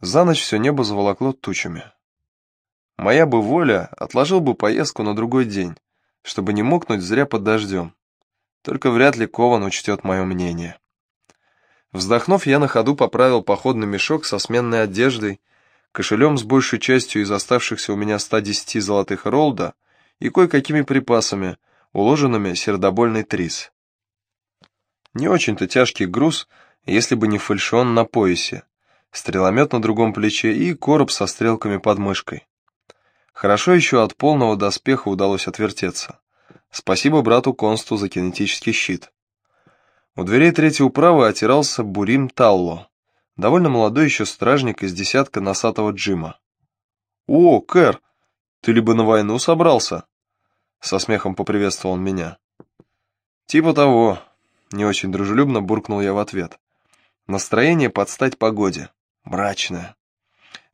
За ночь все небо заволокло тучами. Моя бы воля отложил бы поездку на другой день, чтобы не мокнуть зря под дождем. Только вряд ли Кован учтет мое мнение. Вздохнув, я на ходу поправил походный мешок со сменной одеждой, кошелем с большей частью из оставшихся у меня 110 золотых ролда и кое-какими припасами, уложенными сердобольный трис. Не очень-то тяжкий груз, если бы не фальшион на поясе, стреломет на другом плече и короб со стрелками под мышкой. Хорошо еще от полного доспеха удалось отвертеться. Спасибо брату Консту за кинетический щит. У дверей третьей управы отирался Бурим Талло, довольно молодой еще стражник из десятка носатого Джима. «О, Кэр, ты либо на войну собрался?» Со смехом поприветствовал он меня. «Типа того», — не очень дружелюбно буркнул я в ответ. Настроение под стать погоде. Мрачное.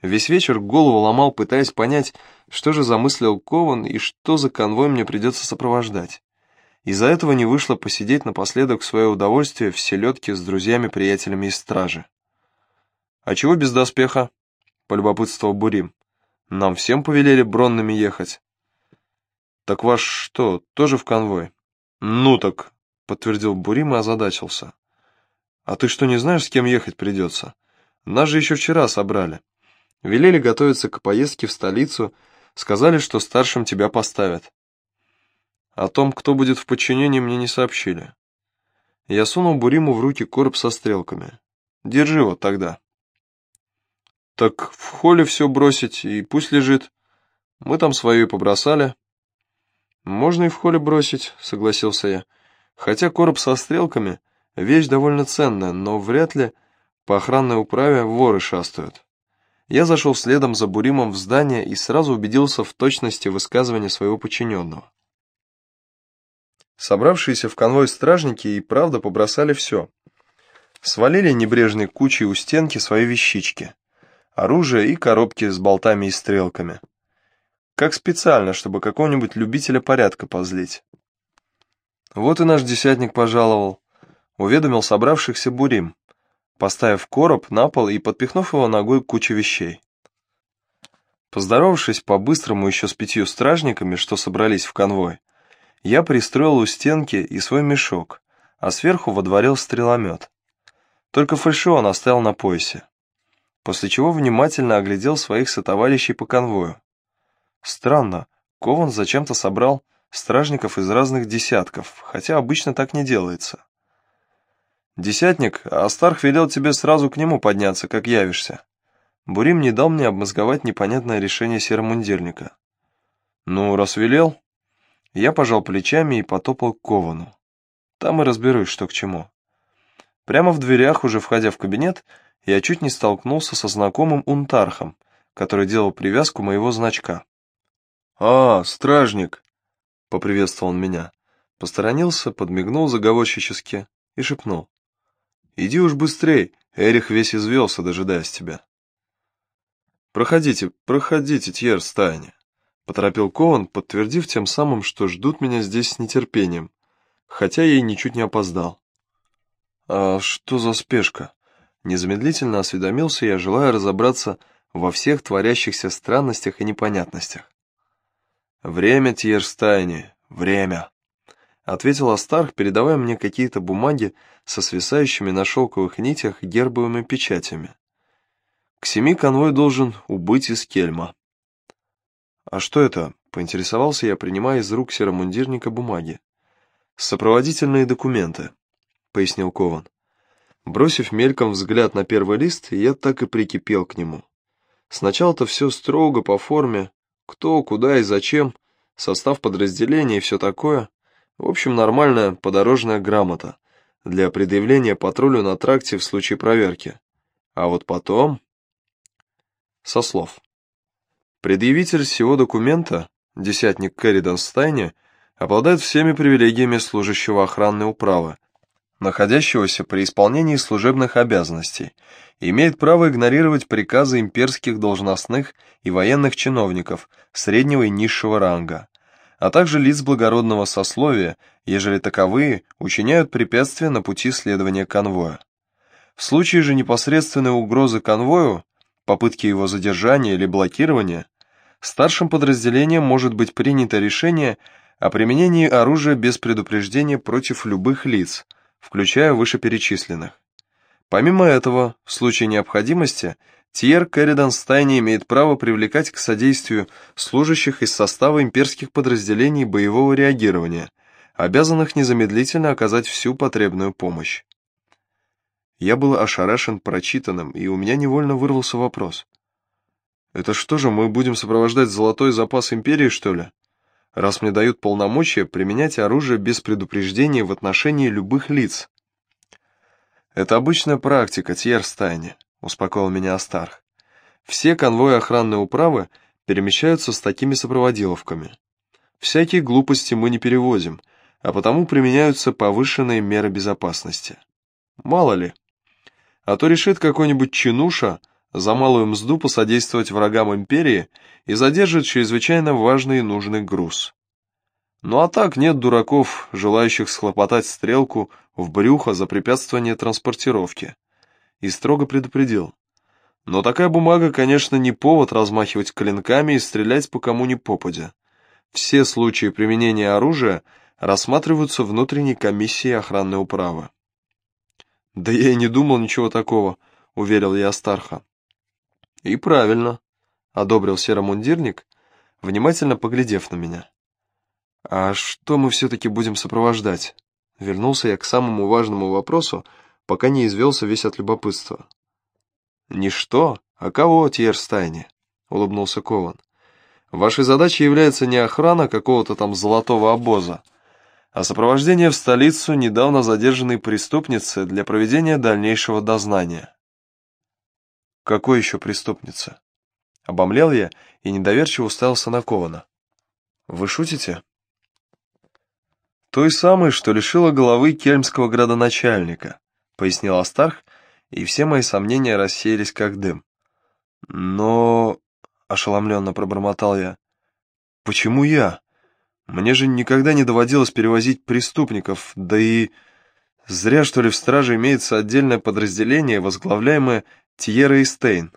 Весь вечер голову ломал, пытаясь понять, что же замыслил Кован и что за конвой мне придется сопровождать. Из-за этого не вышло посидеть напоследок в свое удовольствие в селедке с друзьями-приятелями из стражи. «А чего без доспеха?» — полюбопытствовал Бурим. «Нам всем повелели бронными ехать». «Так ваш что, тоже в конвой?» «Ну так», — подтвердил Бурим и озадачился. «А ты что, не знаешь, с кем ехать придется? Нас же еще вчера собрали. Велели готовиться к поездке в столицу, сказали, что старшим тебя поставят. О том, кто будет в подчинении, мне не сообщили. Я сунул Буриму в руки короб со стрелками. Держи вот тогда. Так в холле все бросить, и пусть лежит. Мы там свое и побросали. Можно и в холле бросить, согласился я. Хотя короб со стрелками — вещь довольно ценная, но вряд ли по охранной управе воры шастают. Я зашел следом за Буримом в здание и сразу убедился в точности высказывания своего подчиненного. Собравшиеся в конвой стражники и правда побросали все. Свалили небрежной кучей у стенки свои вещички оружие и коробки с болтами и стрелками. Как специально, чтобы какого-нибудь любителя порядка позлить. Вот и наш десятник пожаловал, уведомил собравшихся бурим, поставив короб на пол и подпихнув его ногой к куче вещей. Поздоровавшись по-быстрому еще с пятью стражниками, что собрались в конвой, я пристроил у стенки и свой мешок, а сверху водворил стреломет. Только фальшион оставил на поясе после чего внимательно оглядел своих сотоварищей по конвою. Странно, Кован зачем-то собрал стражников из разных десятков, хотя обычно так не делается. «Десятник, Астарх велел тебе сразу к нему подняться, как явишься». Бурим не дал мне обмозговать непонятное решение серомундирника. «Ну, раз велел...» Я пожал плечами и потопал к Ковану. Там и разберусь, что к чему. Прямо в дверях, уже входя в кабинет, я чуть не столкнулся со знакомым Унтархом, который делал привязку моего значка. «А, стражник!» — поприветствовал он меня. Посторонился, подмигнул заговорщически и шепнул. «Иди уж быстрей, Эрих весь извелся, дожидаясь тебя». «Проходите, проходите, Тьер, стайня», — поторопил Кован, подтвердив тем самым, что ждут меня здесь с нетерпением, хотя я и ничуть не опоздал. «А что за спешка?» Незамедлительно осведомился я, желая разобраться во всех творящихся странностях и непонятностях. «Время, Тьерстайни, время!» — ответил Астарх, передавая мне какие-то бумаги со свисающими на шелковых нитях гербовыми печатями. «К семи конвой должен убыть из кельма». «А что это?» — поинтересовался я, принимая из рук серомундирника бумаги. «Сопроводительные документы», — пояснил Кован. Бросив мельком взгляд на первый лист, я так и прикипел к нему. Сначала-то все строго по форме, кто, куда и зачем, состав подразделения и все такое. В общем, нормальная подорожная грамота для предъявления патрулю на тракте в случае проверки. А вот потом... Со слов. Предъявитель всего документа, десятник Кэрридан Стайни, обладает всеми привилегиями служащего охранной управы, находящегося при исполнении служебных обязанностей, имеет право игнорировать приказы имперских должностных и военных чиновников среднего и низшего ранга, а также лиц благородного сословия, ежели таковые учиняют препятствия на пути следования конвоя. В случае же непосредственной угрозы конвою попытки его задержания или блокирования, старшим подразделением может быть принято решение о применении оружия без предупреждения против любых лиц, включая вышеперечисленных. Помимо этого, в случае необходимости, Тьер Керридан Стайни имеет право привлекать к содействию служащих из состава имперских подразделений боевого реагирования, обязанных незамедлительно оказать всю потребную помощь. Я был ошарашен прочитанным, и у меня невольно вырвался вопрос. «Это что же, мы будем сопровождать золотой запас империи, что ли? Раз мне дают полномочия применять оружие без предупреждения в отношении любых лиц». «Это обычная практика, Тьерстайне», — успокоил меня Астарх. «Все конвои охранной управы перемещаются с такими сопроводиловками. Всякие глупости мы не перевозим, а потому применяются повышенные меры безопасности. Мало ли, а то решит какой-нибудь чинуша за малую мзду посодействовать врагам империи и задержит чрезвычайно важный и нужный груз. Ну а так нет дураков, желающих схлопотать стрелку в брюхо за препятствование транспортировки. И строго предупредил. Но такая бумага, конечно, не повод размахивать клинками и стрелять по кому ни попадя. Все случаи применения оружия рассматриваются внутренней комиссией охранной управы. «Да я и не думал ничего такого», — уверил я Астарха. «И правильно», — одобрил серомундирник, внимательно поглядев на меня. «А что мы все-таки будем сопровождать?» Вернулся я к самому важному вопросу, пока не извелся весь от любопытства. «Не что, а кого, Тьерстайне?» — улыбнулся Кован. «Вашей задачей является не охрана какого-то там золотого обоза, а сопровождение в столицу недавно задержанной преступницы для проведения дальнейшего дознания. «Какой еще преступницы?» Обомлел я и недоверчиво уставился на Кована. «Вы шутите?» «Той самой, что лишила головы кельмского градоначальника», — пояснил Астарх, и все мои сомнения рассеялись как дым. «Но...» — ошеломленно пробормотал я. «Почему я?» Мне же никогда не доводилось перевозить преступников, да и... Зря, что ли, в страже имеется отдельное подразделение, возглавляемое Тьерра и Стейн.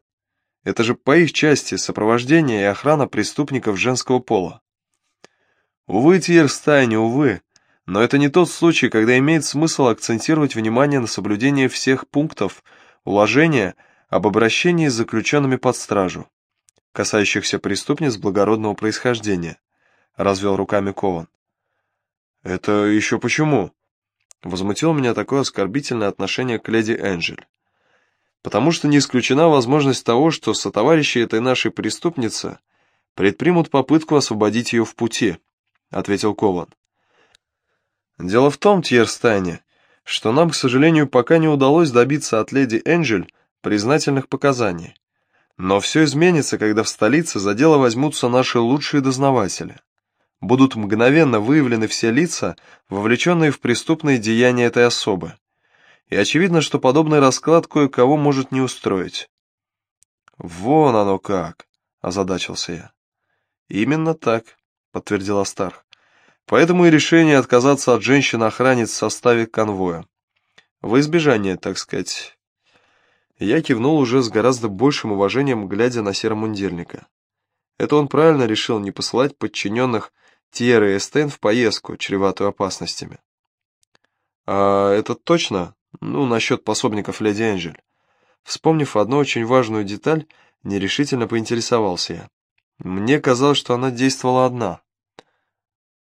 Это же по их части сопровождение и охрана преступников женского пола. Увы, Тьер Стайне, увы, но это не тот случай, когда имеет смысл акцентировать внимание на соблюдении всех пунктов уложения об обращении с заключенными под стражу, касающихся преступниц благородного происхождения развел руками Кован. «Это еще почему?» Возмутило меня такое оскорбительное отношение к леди Энджель. «Потому что не исключена возможность того, что сотоварищи этой нашей преступницы предпримут попытку освободить ее в пути», — ответил Кован. «Дело в том, Тьерстайне, что нам, к сожалению, пока не удалось добиться от леди Энджель признательных показаний. Но все изменится, когда в столице за дело возьмутся наши лучшие дознаватели будут мгновенно выявлены все лица, вовлеченные в преступные деяния этой особы. И очевидно, что подобный расклад кое-кого может не устроить. «Вон оно как!» — озадачился я. «Именно так», — подтвердил Астарх. «Поэтому и решение отказаться от женщин-охранниц в составе конвоя. В избежание, так сказать». Я кивнул уже с гораздо большим уважением, глядя на серомундирника. Это он правильно решил не посылать подчиненных Тьерра и Эстен в поездку, чреватую опасностями. А это точно? Ну, насчет пособников леди Энджель. Вспомнив одну очень важную деталь, нерешительно поинтересовался я. Мне казалось, что она действовала одна.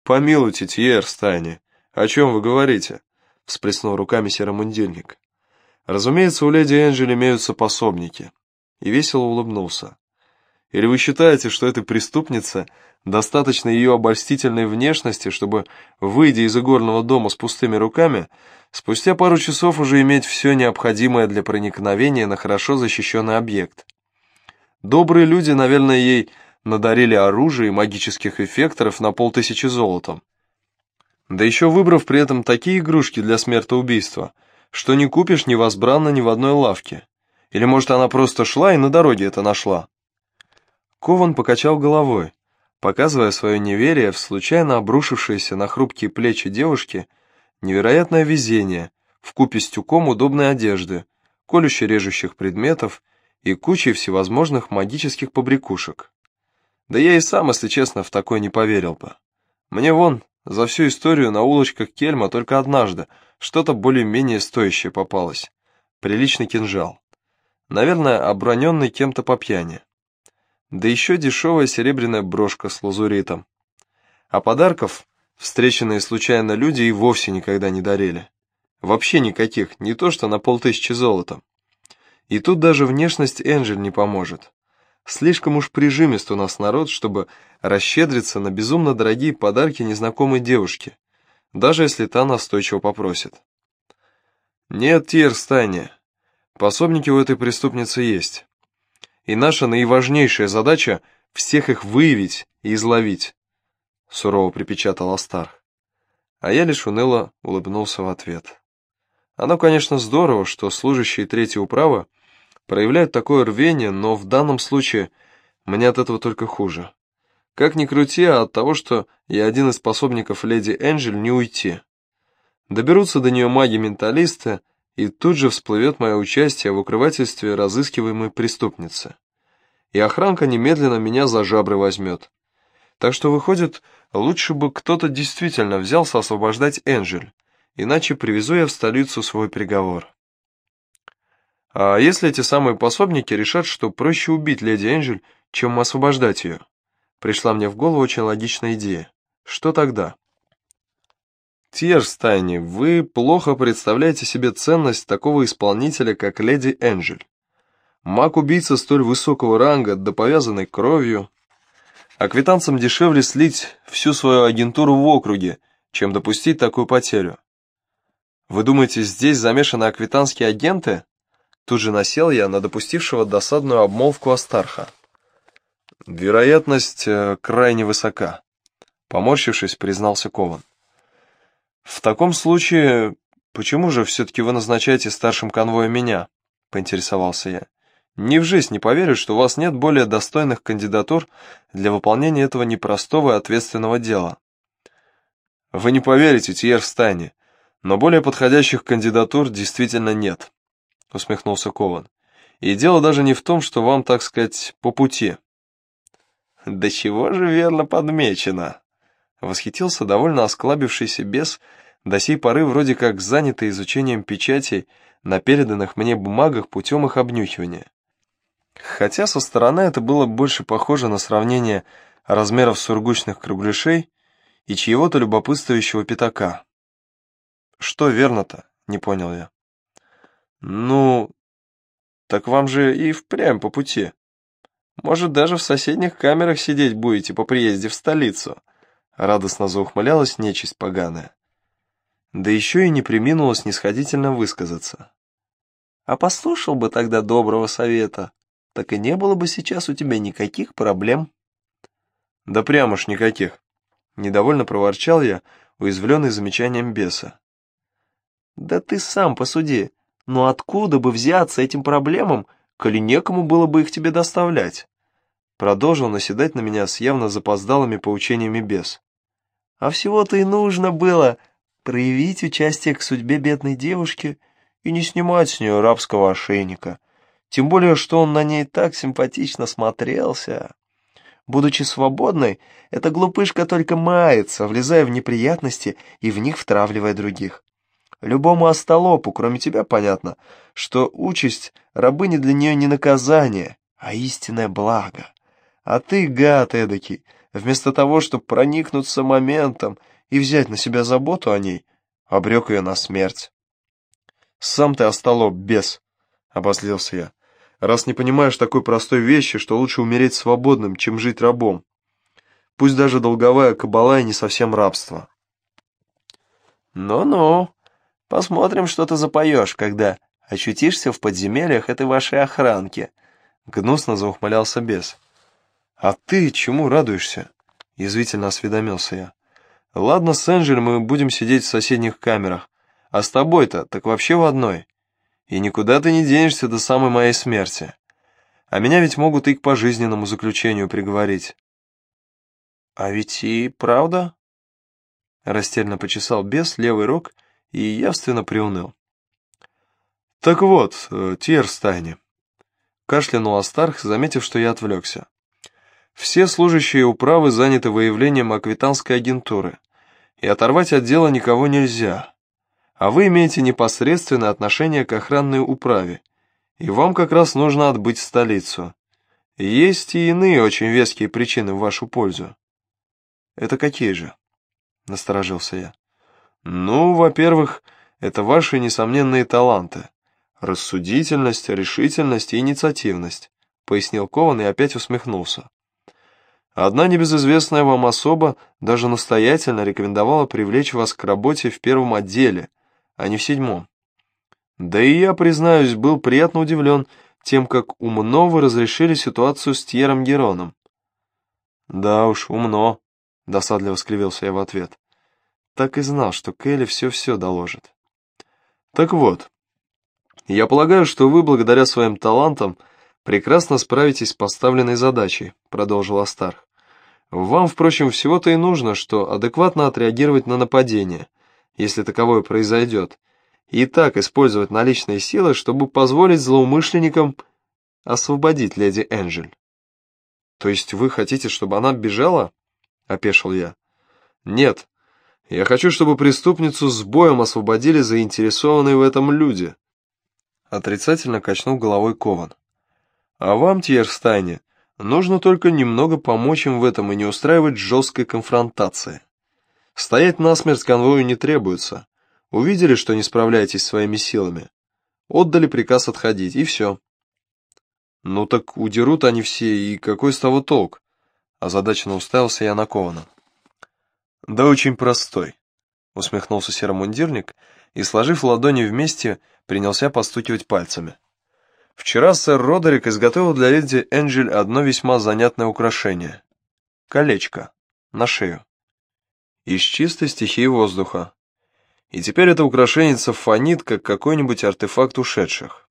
«Помилуйте, Тьер, Стайни, о чем вы говорите?» — всплеснул руками серомундильник. «Разумеется, у леди Энджель имеются пособники». И весело улыбнулся. «Или вы считаете, что эта преступница Достаточно ее обольстительной внешности, чтобы, выйдя из игорного дома с пустыми руками, спустя пару часов уже иметь все необходимое для проникновения на хорошо защищенный объект. Добрые люди, наверное, ей надарили оружие и магических эффекторов на полтысячи золотом. Да еще выбрав при этом такие игрушки для смертоубийства, что не купишь невозбранно ни в одной лавке. Или, может, она просто шла и на дороге это нашла? Кован покачал головой показывая свое неверие в случайно обрушившееся на хрупкие плечи девушки невероятное везение в купе с тюком удобной одежды, колюще режущих предметов и кучей всевозможных магических побрякушек. Да я и сам, если честно, в такое не поверил бы. Мне вон, за всю историю на улочках Кельма только однажды что-то более-менее стоящее попалось. Приличный кинжал. Наверное, оброненный кем-то по пьяни. Да еще дешевая серебряная брошка с лазуритом. А подарков встреченные случайно люди и вовсе никогда не дарили. Вообще никаких, не то что на полтысячи золотом. И тут даже внешность Энджель не поможет. Слишком уж прижимист у нас народ, чтобы расщедриться на безумно дорогие подарки незнакомой девушке, даже если та настойчиво попросит. Нет, Тирстайне, пособники у этой преступницы есть. И наша наиважнейшая задача — всех их выявить и изловить, — сурово припечатал Астарх. А я лишь уныло улыбнулся в ответ. Оно, конечно, здорово, что служащие третьей управы проявляют такое рвение, но в данном случае мне от этого только хуже. Как ни крути, а от того, что я один из способников леди Энджель, не уйти. Доберутся до нее маги-менталисты, и тут же всплывет мое участие в укрывательстве разыскиваемой преступницы. И охранка немедленно меня за жабры возьмет. Так что, выходит, лучше бы кто-то действительно взялся освобождать Энджель, иначе привезу я в столицу свой приговор. А если эти самые пособники решат, что проще убить леди Энджель, чем освобождать ее? Пришла мне в голову очень логичная идея. Что тогда? Тьерстайни, вы плохо представляете себе ценность такого исполнителя, как леди Энджель. Маг-убийца столь высокого ранга, да повязанной кровью. А квитанцам дешевле слить всю свою агентуру в округе, чем допустить такую потерю. Вы думаете, здесь замешаны аквитанские агенты? Тут же насел я на допустившего досадную обмолвку Астарха. Вероятность э, крайне высока. Поморщившись, признался Кован. В таком случае, почему же все-таки вы назначаете старшим конвоем меня? Поинтересовался я. Ни в жизнь не поверю, что у вас нет более достойных кандидатур для выполнения этого непростого и ответственного дела. Вы не поверите, Тьер в стане, но более подходящих кандидатур действительно нет усмехнулся Кован. И дело даже не в том, что вам, так сказать, по пути. Да чего же верно подмечено? Восхитился довольно осклабившийся бес, до сей поры вроде как занятый изучением печатей на переданных мне бумагах путем их обнюхивания. Хотя со стороны это было больше похоже на сравнение размеров сургучных кругляшей и чьего-то любопытствующего пятака. Что верно-то, не понял я. «Ну, так вам же и впрямь по пути. Может, даже в соседних камерах сидеть будете по приезде в столицу?» Радостно заухмылялась нечисть поганая. Да еще и не приминула снисходительно высказаться. «А послушал бы тогда доброго совета, так и не было бы сейчас у тебя никаких проблем». «Да прямо ж никаких», — недовольно проворчал я, уязвленный замечанием беса. «Да ты сам посуди, но откуда бы взяться этим проблемам, коли некому было бы их тебе доставлять? Продолжил наседать на меня с явно запоздалыми поучениями бес. А всего-то и нужно было проявить участие к судьбе бедной девушки и не снимать с нее рабского ошейника. Тем более, что он на ней так симпатично смотрелся. Будучи свободной, эта глупышка только мается, влезая в неприятности и в них втравливая других. Любому остолопу, кроме тебя, понятно, что участь рабыни для нее не наказание, а истинное благо. А ты, гад эдакий, вместо того, чтобы проникнуться моментом и взять на себя заботу о ней, обрек ее на смерть. «Сам ты остолоп, бес!» — обозлился я. «Раз не понимаешь такой простой вещи, что лучше умереть свободным, чем жить рабом. Пусть даже долговая кабала и не совсем рабство». «Ну-ну», Посмотрим, что ты запоешь, когда очутишься в подземельях этой вашей охранки. Гнусно заухмылялся бес. А ты чему радуешься? Язвительно осведомился я. Ладно, с Энджель мы будем сидеть в соседних камерах, а с тобой-то так вообще в одной. И никуда ты не денешься до самой моей смерти. А меня ведь могут и к пожизненному заключению приговорить. А ведь и правда? Растерянно почесал бес левый рог и явственно приуныл. «Так вот, э, Тьерстайне, кашлянул Астарх, заметив, что я отвлекся. Все служащие управы заняты выявлением аквитанской агентуры, и оторвать от дела никого нельзя. А вы имеете непосредственное отношение к охранной управе, и вам как раз нужно отбыть в столицу. Есть и иные очень веские причины в вашу пользу. Это какие же? Насторожился я. Ну, во-первых, это ваши несомненные таланты. Рассудительность, решительность и инициативность, пояснил Кован и опять усмехнулся. Одна небезызвестная вам особа даже настоятельно рекомендовала привлечь вас к работе в первом отделе, а не в седьмом. Да и я, признаюсь, был приятно удивлен тем, как умно вы разрешили ситуацию с Тьером Героном. Да уж, умно, досадливо скривился я в ответ. Так и знал, что Келли все-все доложит. Так вот, я полагаю, что вы, благодаря своим талантам, прекрасно справитесь с поставленной задачей, продолжил Астарх. Вам, впрочем, всего-то и нужно, что адекватно отреагировать на нападение, если таковое произойдет, и так использовать наличные силы, чтобы позволить злоумышленникам освободить леди Энджель. То есть вы хотите, чтобы она бежала? Опешил я. Нет, я хочу, чтобы преступницу с боем освободили заинтересованные в этом люди. Отрицательно качнул головой Кован. А вам, Тьерстайне, Нужно только немного помочь им в этом и не устраивать жесткой конфронтации. Стоять насмерть конвою не требуется. Увидели, что не справляетесь своими силами. Отдали приказ отходить, и все. Ну так удерут они все, и какой с того толк? Озадаченно уставился я на Кована. Да очень простой, усмехнулся серомундирник и, сложив ладони вместе, принялся постукивать пальцами. Вчера сэр Родерик изготовил для леди Энджель одно весьма занятное украшение. Колечко. На шею. Из чистой стихии воздуха. И теперь это украшение фонит, как какой-нибудь артефакт ушедших.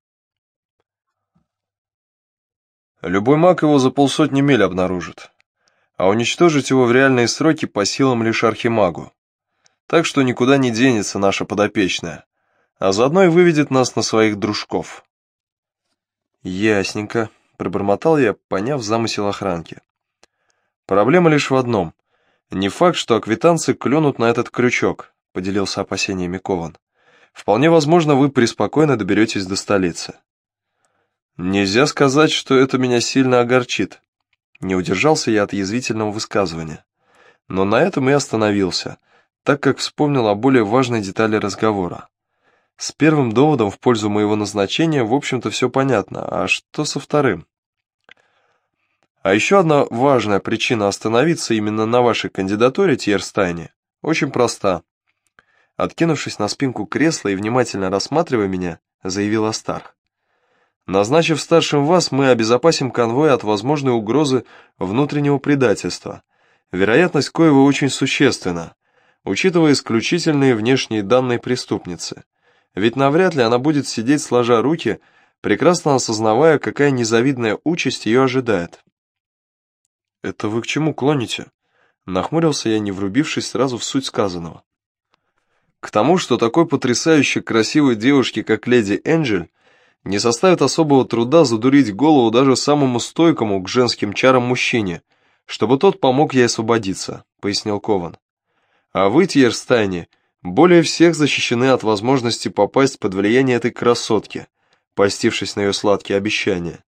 Любой маг его за полсотни миль обнаружит, а уничтожить его в реальные сроки по силам лишь архимагу. Так что никуда не денется наша подопечная, а заодно и выведет нас на своих дружков. «Ясненько», — пробормотал я, поняв замысел охранки. «Проблема лишь в одном. Не факт, что аквитанцы клюнут на этот крючок», — поделился опасениями Кован. «Вполне возможно, вы преспокойно доберетесь до столицы». «Нельзя сказать, что это меня сильно огорчит», — не удержался я от язвительного высказывания. Но на этом и остановился, так как вспомнил о более важной детали разговора. С первым доводом в пользу моего назначения, в общем-то, все понятно, а что со вторым? А еще одна важная причина остановиться именно на вашей кандидатуре, Тьерстайне, очень проста. Откинувшись на спинку кресла и внимательно рассматривая меня, заявил Астарх. Назначив старшим вас, мы обезопасим конвой от возможной угрозы внутреннего предательства. Вероятность коего очень существенна, учитывая исключительные внешние данные преступницы. Ведь навряд ли она будет сидеть сложа руки, прекрасно осознавая, какая незавидная участь ее ожидает. «Это вы к чему клоните?» Нахмурился я, не врубившись сразу в суть сказанного. К тому, что такой потрясающе красивой девушке, как леди Энджель, не составит особого труда задурить голову даже самому стойкому к женским чарам мужчине, чтобы тот помог ей освободиться, пояснил Кован. А вы, Тьерстайне, более всех защищены от возможности попасть под влияние этой красотки, постившись на ее сладкие обещания.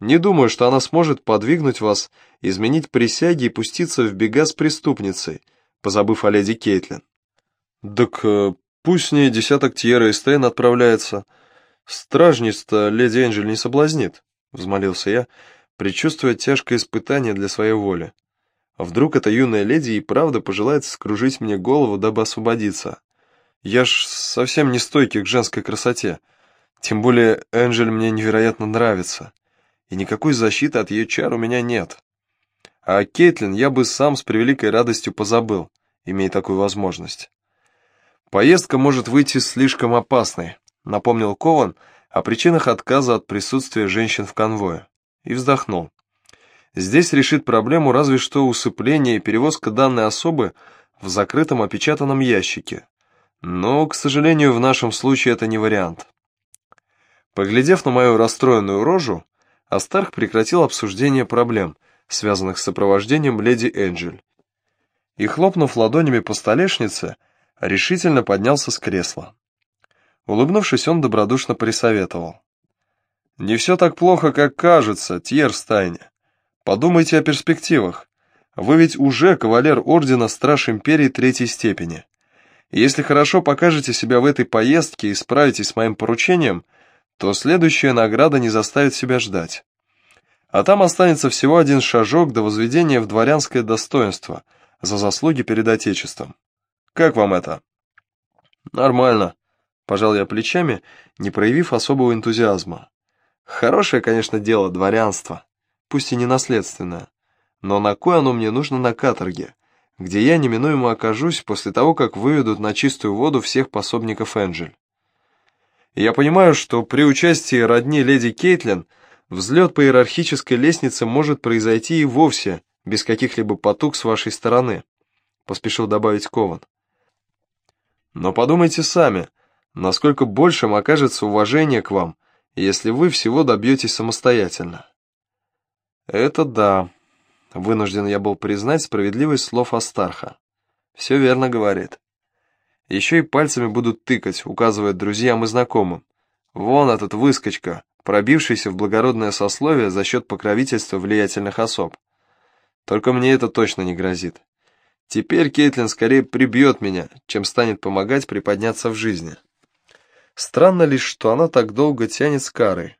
Не думаю, что она сможет подвигнуть вас, изменить присяги и пуститься в бега с преступницей, позабыв о леди Кейтлин. Так э, пусть с ней десяток Тьера и Стейн отправляется. Стражниц-то леди Энджель не соблазнит, взмолился я, предчувствуя тяжкое испытание для своей воли. А вдруг эта юная леди и правда пожелает скружить мне голову, дабы освободиться? Я ж совсем не стойкий к женской красоте. Тем более Энджель мне невероятно нравится. И никакой защиты от ее чар у меня нет. А Кейтлин я бы сам с превеликой радостью позабыл, имея такую возможность. Поездка может выйти слишком опасной, напомнил Кован о причинах отказа от присутствия женщин в конвое. И вздохнул. Здесь решит проблему разве что усыпление и перевозка данной особы в закрытом опечатанном ящике. Но, к сожалению, в нашем случае это не вариант. Поглядев на мою расстроенную рожу, Астарх прекратил обсуждение проблем, связанных с сопровождением леди Энджель, и, хлопнув ладонями по столешнице, решительно поднялся с кресла. Улыбнувшись, он добродушно присоветовал. «Не все так плохо, как кажется, Тьер Стайне. Подумайте о перспективах. Вы ведь уже кавалер Ордена Страж Империи Третьей степени. Если хорошо покажете себя в этой поездке и справитесь с моим поручением, то следующая награда не заставит себя ждать. А там останется всего один шажок до возведения в дворянское достоинство за заслуги перед Отечеством. Как вам это? Нормально, пожал я плечами, не проявив особого энтузиазма. Хорошее, конечно, дело дворянство, пусть и не наследственное, но на кой оно мне нужно на каторге, где я неминуемо окажусь после того, как выведут на чистую воду всех пособников Энджель. Я понимаю, что при участии родни леди Кейтлин взлет по иерархической лестнице может произойти и вовсе без каких-либо потуг с вашей стороны, поспешил добавить Кован. Но подумайте сами, насколько большим окажется уважение к вам, если вы всего добьетесь самостоятельно. Это да, Вынужден я был признать справедливость слов Астарха. Все верно говорит. Еще и пальцами будут тыкать, указывая друзьям и знакомым. Вон этот выскочка, пробившийся в благородное сословие за счет покровительства влиятельных особ. Только мне это точно не грозит. Теперь Кейтлин скорее прибьет меня, чем станет помогать приподняться в жизни. Странно лишь, что она так долго тянет с карой.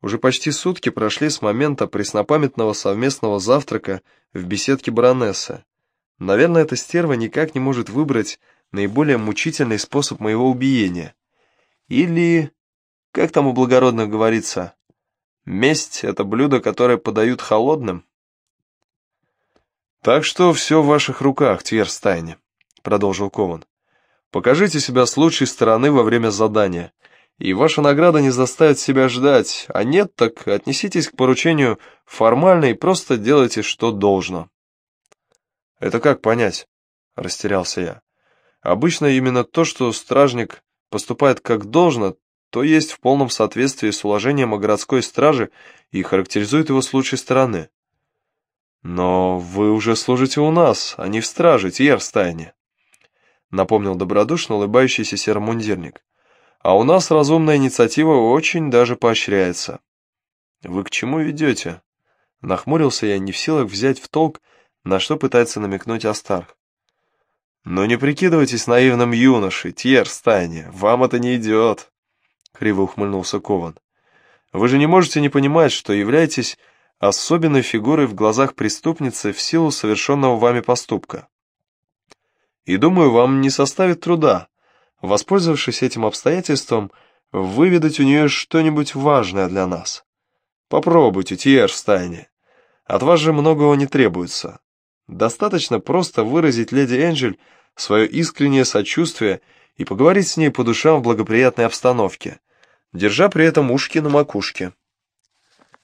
Уже почти сутки прошли с момента преснопамятного совместного завтрака в беседке баронессы. Наверное, эта стерва никак не может выбрать наиболее мучительный способ моего убиения. Или, как там у благородных говорится, месть — это блюдо, которое подают холодным. «Так что все в ваших руках, Тверстайне», — продолжил Кован. «Покажите себя с лучшей стороны во время задания» и ваша награда не заставит себя ждать, а нет, так отнеситесь к поручению формально и просто делайте, что должно». «Это как понять?» — растерялся я. «Обычно именно то, что стражник поступает как должно, то есть в полном соответствии с уложением о городской страже и характеризует его с лучшей стороны». «Но вы уже служите у нас, а не в страже, Тьерстайне», — напомнил добродушно улыбающийся серомундирник а у нас разумная инициатива очень даже поощряется. Вы к чему ведете? Нахмурился я, не в силах взять в толк, на что пытается намекнуть Астарх. «Ну не прикидывайтесь наивным юношей, Тьер Стайни, вам это не идет!» Криво ухмыльнулся Кован. «Вы же не можете не понимать, что являетесь особенной фигурой в глазах преступницы в силу совершенного вами поступка. И думаю, вам не составит труда воспользовавшись этим обстоятельством, выведать у нее что-нибудь важное для нас. Попробуйте, Тьер в стайне. От вас же многого не требуется. Достаточно просто выразить леди Энджель свое искреннее сочувствие и поговорить с ней по душам в благоприятной обстановке, держа при этом ушки на макушке.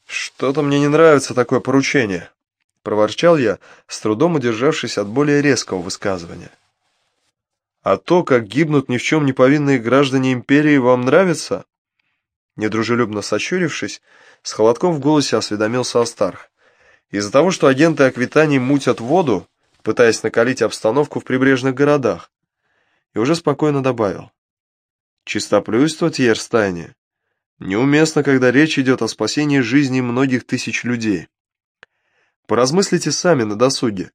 «Что-то мне не нравится такое поручение», — проворчал я, с трудом удержавшись от более резкого высказывания. А то, как гибнут ни в чем не повинные граждане империи, вам нравится?» Недружелюбно сощурившись, с холодком в голосе осведомился Астарх. «Из-за того, что агенты Аквитании мутят воду, пытаясь накалить обстановку в прибрежных городах». И уже спокойно добавил. «Чистоплюйство Тьерстайне неуместно, когда речь идет о спасении жизни многих тысяч людей. Поразмыслите сами на досуге,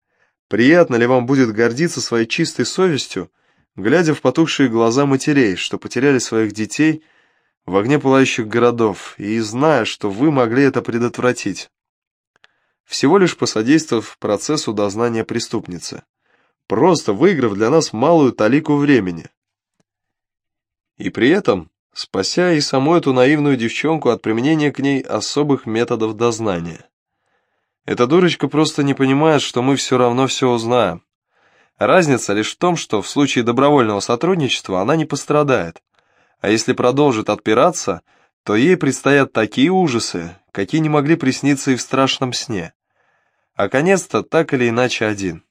приятно ли вам будет гордиться своей чистой совестью, глядя в потухшие глаза матерей, что потеряли своих детей в огне пылающих городов, и зная, что вы могли это предотвратить. Всего лишь посодействовав процессу дознания преступницы, просто выиграв для нас малую талику времени. И при этом спася и саму эту наивную девчонку от применения к ней особых методов дознания. Эта дурочка просто не понимает, что мы все равно все узнаем. Разница лишь в том, что в случае добровольного сотрудничества она не пострадает, а если продолжит отпираться, то ей предстоят такие ужасы, какие не могли присниться и в страшном сне. А конец-то так или иначе один.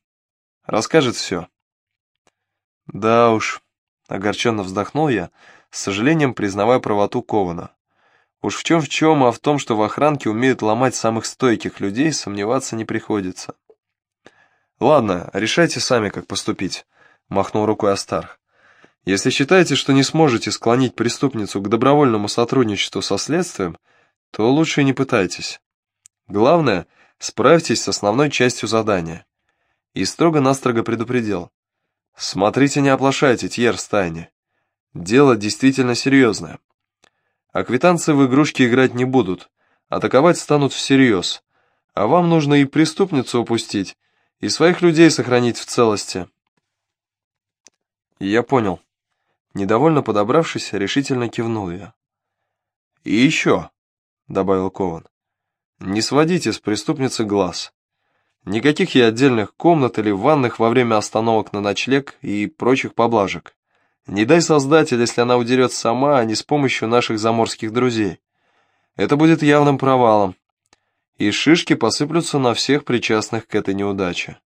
Расскажет все. Да уж, огорченно вздохнул я, с сожалением признавая правоту Кована. Уж в чем в чем, а в том, что в охранке умеют ломать самых стойких людей, сомневаться не приходится. «Ладно, решайте сами, как поступить», — махнул рукой Астарх. «Если считаете, что не сможете склонить преступницу к добровольному сотрудничеству со следствием, то лучше не пытайтесь. Главное, справьтесь с основной частью задания». И строго-настрого предупредил. «Смотрите, не оплошайте, Тьер Стайни. Дело действительно серьезное. А квитанции в игрушки играть не будут, атаковать станут всерьез. А вам нужно и преступницу упустить, и своих людей сохранить в целости». я понял. Недовольно подобравшись, решительно кивнул я. «И еще», — добавил Кован, — «не сводите с преступницы глаз. Никаких ей отдельных комнат или ванных во время остановок на ночлег и прочих поблажек. Не дай создатель, если она удерет сама, а не с помощью наших заморских друзей. Это будет явным провалом. И шишки посыплются на всех причастных к этой неудаче.